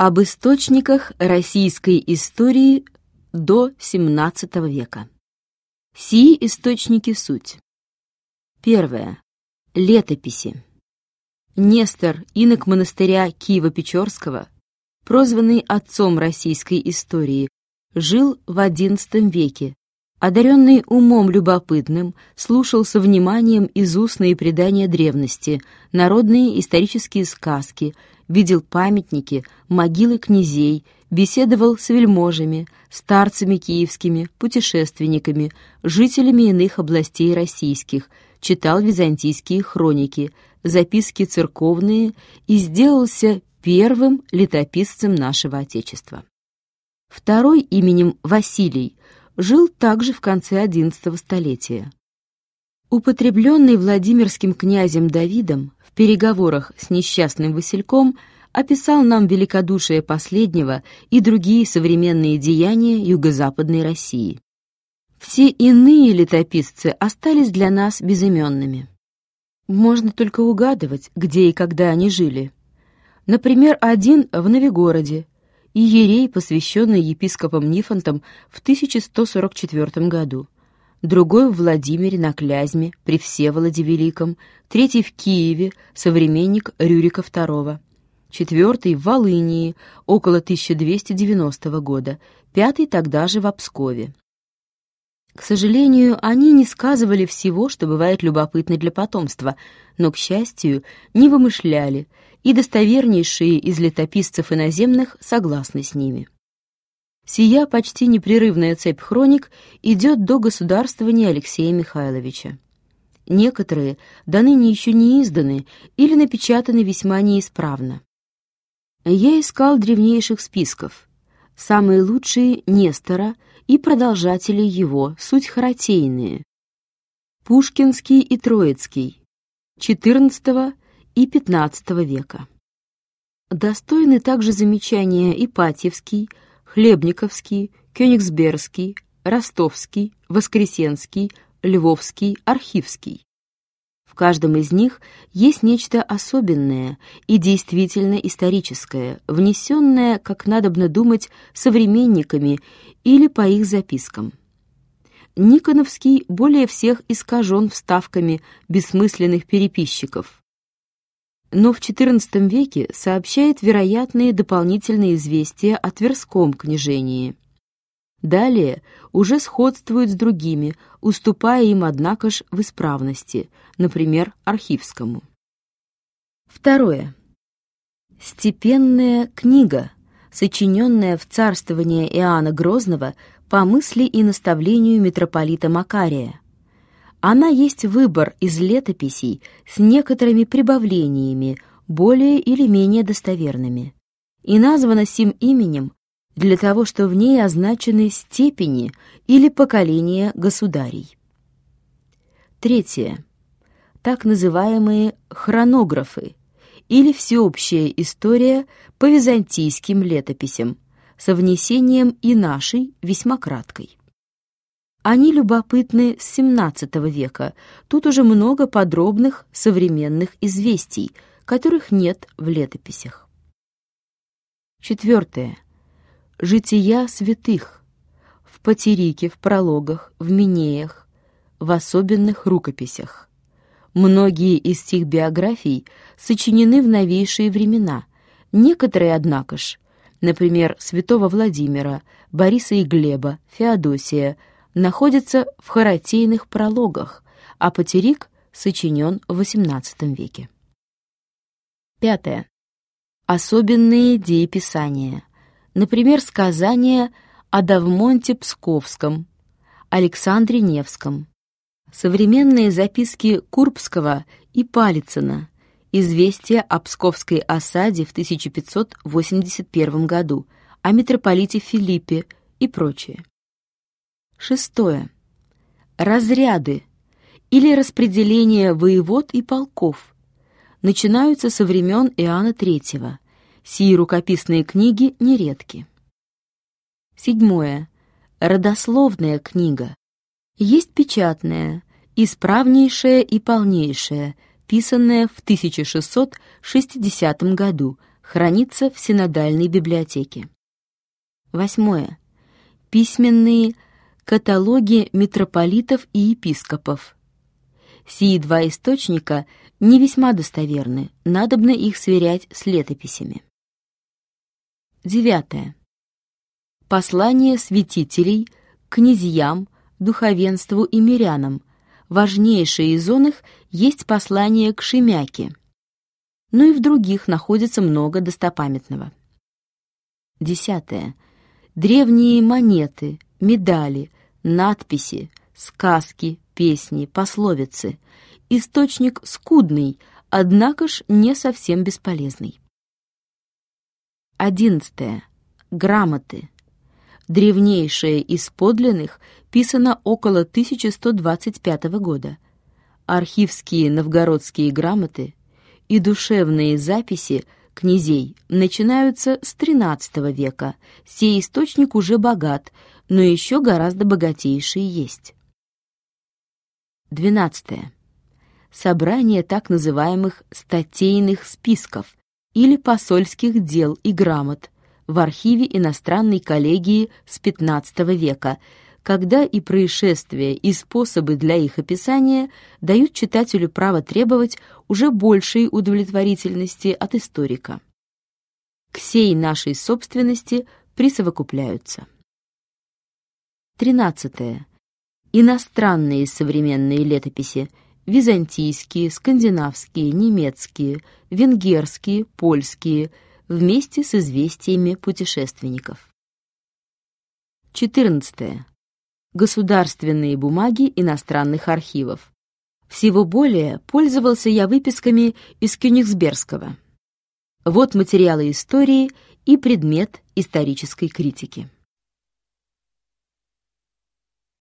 Об источниках российской истории до XVII века. Сии источники суть. Первое. Летописи. Нестор, инок монастыря Киева-Печорского, прозванный отцом российской истории, жил в XI веке. Одаренный умом любопытным, слушал со вниманием из устные предания древности, народные исторические сказки, видел памятники, могилы князей, беседовал с вельможами, старцами киевскими, путешественниками, жителями иных областей российских, читал византийские хроники, записки церковные и сделался первым летописцем нашего Отечества. Второй именем Василий жил также в конце XI столетия. Употребленный Владимирским князем Давидом в переговорах с несчастным Васильком описал нам великодушие последнего и другие современные деяния юго-западной России. Все иные летописцы остались для нас безыменными. Можно только угадывать, где и когда они жили. Например, один в Новигороде, и Ерей, посвященный епископом Нифонтом в 1144 году, другой в Владимире на Клязьме при Всеволоде Великом, третий в Киеве, современник Рюрика II, четвертый в Волынии около 1290 года, пятый тогда же в Пскове. К сожалению, они не сказывали всего, что бывает любопытно для потомства, но, к счастью, не вымышляли, и достовернейшие из летописцев иноземных согласны с ними. Сия почти непрерывная цепь хроник идет до государствования Алексея Михайловича. Некоторые до ныне еще не изданы или напечатаны весьма неисправно. Я искал древнейших списков. Самые лучшие — Нестора и продолжатели его, суть харатейные. Пушкинский и Троицкий, XIV и XV века. Достойны также замечания Ипатьевский, Хлебниковский, Кёнигсбергский, Ростовский, Воскресенский, Львовский, Архивский. В каждом из них есть нечто особенное и действительно историческое, внесенное, как надобно думать, современниками или по их запискам. Никоновский более всех искажен вставками бессмысленных переписчиков но в XIV веке сообщает вероятные дополнительные известия о Тверском княжении. Далее уже сходствует с другими, уступая им, однако ж, в исправности, например, архивскому. Второе. Степенная книга, сочиненная в царствование Иоанна Грозного по мысли и наставлению митрополита Макария, она есть выбор из летописей с некоторыми прибавлениями, более или менее достоверными, и названа сим именем для того, что в ней означены степени или поколения государей. Третье. Так называемые хронографы или всеобщая история по византийским летописям со внесением и нашей весьма краткой. Они любопытны с XVII века. Тут уже много подробных современных известий, которых нет в летописях. Четвертое. Жития святых. В Патерике, в прологах, в Минеях, в особенных рукописях. Многие из тех биографий сочинены в новейшие времена. Некоторые, однако ж, например, святого Владимира, Бориса и Глеба, Феодосия – находится в харатейных прологах, а Патерик сочинен в XVIII веке. Пятое. Особенные дееписания. Например, сказания о Давмонте Псковском, Александре Невском, современные записки Курбского и Палицына, известия о Псковской осаде в 1581 году, о митрополите Филиппе и прочее. Шестое. Разряды или распределение воевод и полков начинаются со времен Иоанна III. Сии рукописные книги нередки. Седьмое. Родословная книга. Есть печатная, исправнейшая и полнейшая, писанная в 1660 году Хранится в Синодальной библиотеке. Восьмое. Письменные каталоги митрополитов и епископов. Сии два источника не весьма достоверны, надобно их сверять с летописями. Девятое. Послание святителей князьям, духовенству и мирянам. Важнейшее из их есть послание к Шемяке. Но и в других находится много достопамятного. Десятое. Древние монеты, медали, надписи, сказки, песни, пословицы. Источник скудный, однако ж не совсем бесполезный. Одиннадцатое. Грамоты. Древнейшая из подлинных писана около 1125 года. Архивские новгородские грамоты и душевные записи князей начинаются с XIII века. Сей источник уже богат, но еще гораздо богатейшие есть. 12. Собрание так называемых статейных списков или посольских дел и грамот в архиве иностранной коллегии с XV века, когда и происшествия, и способы для их описания дают читателю право требовать уже большей удовлетворительности от историка. К сей нашей собственности присовокупляются. 13. Иностранные современные летописи – византийские, скандинавские, немецкие, венгерские, польские, вместе с известиями путешественников. 14. Государственные бумаги иностранных архивов. Всего более пользовался я выписками из Кёнигсбергского. Вот материалы истории и предмет исторической критики.